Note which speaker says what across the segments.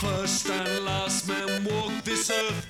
Speaker 1: first and last man walked this earth.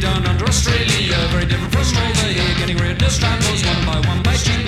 Speaker 1: done under Australia. Very different from Australia here, getting rid of strangles, one by one by string.